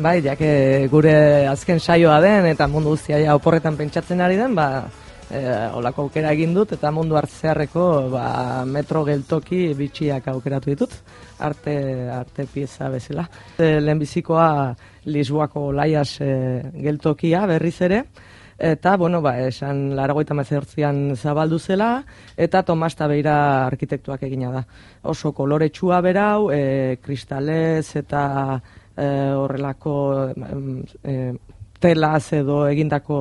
Bai, jake gure azken saioa den eta mundu guztia oporretan pentsatzen ari den, ba, e, olako aukera egin dut eta mundu hartzearreko ba, metro geltoki bitxiak aukeratu ditut, arte, arte pieza bezala. E, lehenbizikoa Lisboako laias e, geltokia berriz ere, eta, bueno, ba, esan laragoita mezertzian zabaldu zela, eta Tomas Tabeira arkitektuak egina da. Oso koloretsua berau, e, kristalez eta horrelako e, telaz edo egindako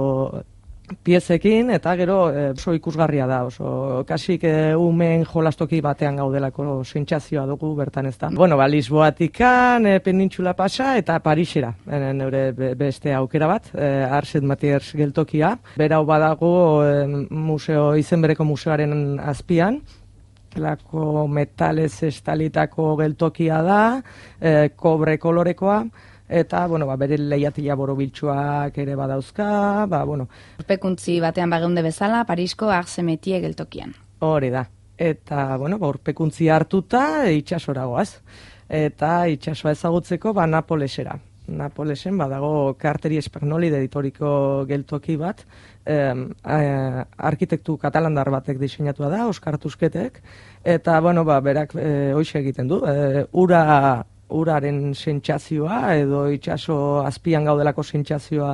piezekin eta gero e, oso ikusgarria da oso kasik e, umen jolastoki batean gaudelako sentsazioa dugu bertan ez da. Bueno, ba, Lisboatikan e, penintxula pasa eta Parisera e, neure beste aukera bat e, Arset Matiers geltokia. Berau badago e, museo, izen bereko museoaren azpian lako metalez estalitako geltokia da, e, kobre kolorekoa, eta bueno, ba, bere lehiatila borobiltsuak ere badauzka, ba, bueno. Urpekuntzi batean bageunde bezala, Parisko arzemetie geltokian. Hori da. Eta, bueno, ba, urpekuntzi hartuta itxasora goaz. Eta itxasoa ezagutzeko, ba, Napolesera. Napolesen badago karteri espagnoli editoriko geltoki bat, eh, arkitektu katalandar batek diseinatua da, Oskar Tusketek, eta, bueno, ba, berak eh, hoxe egiten du, eh, ura uraren sentsazioa edo itsaso azpian gaudelako sentsazioa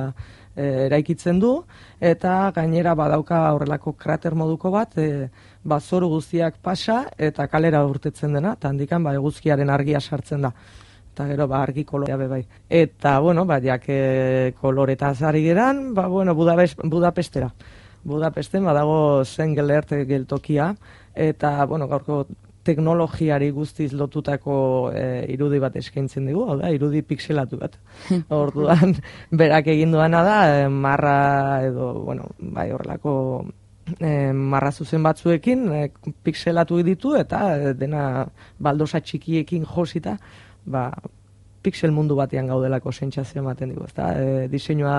e, eraikitzen du. Eta gainera badauka horrelako krater moduko bat e, bazoru guztiak pasa eta kalera urtetzen dena eta handikan ba eguzkiaren argia sartzen da eta gero ba argi kolorea be bai eta bueno ba jak e, koloreta zari geran ba bueno Budapest, Budapestera Budapesten badago zen geltokia eta bueno gaurko teknologiari guztiz lotutako e, irudi bat eskaintzen dugu, hau da, irudi pixelatu bat. Orduan, berak egin duana da, e, marra edo, bueno, bai horrelako e, marra zuzen batzuekin e, pixelatu ditu eta dena baldosa txikiekin josita, ba, pixel mundu batean gaudelako sentsazio ematen dugu, ezta? E, diseinua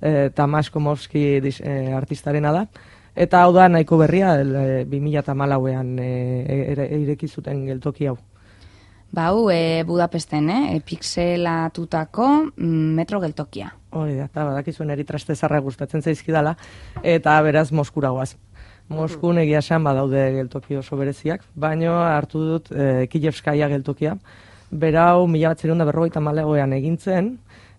e, Tamasko Moski e, artistarena da, Eta hau da nahiko berria, e, 2008an e, ireki zuten geltoki hau. Ba, hau, e, Budapesten, eh? E, pixelatutako mm, metro geltokia. Hori da, eta badakizuen eritraste zarra gustatzen zaizkidala, eta beraz Moskura guaz. Moskun egia esan badaude geltoki oso bereziak, baino hartu dut e, Kijevskaia geltokia. Berau, mila bat zerunda berrogeita malegoean egintzen,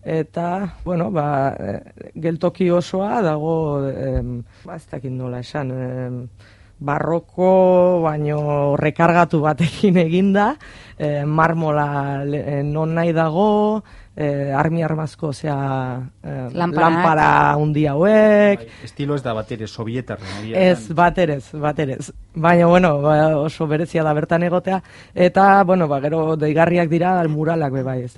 eta bueno, ba, e, geltoki osoa dago em, ba, ez dakit nola esan em, barroko baino rekargatu batekin eginda e, marmola e, non nahi dago e, armi armazko osea e, lampara undi hauek. Bai, estilo ez da batere sovietar ez baterez baterez baina bueno ba, oso berezia da bertan egotea. Eta bueno ba gero deigarriak dira muralak be bai ez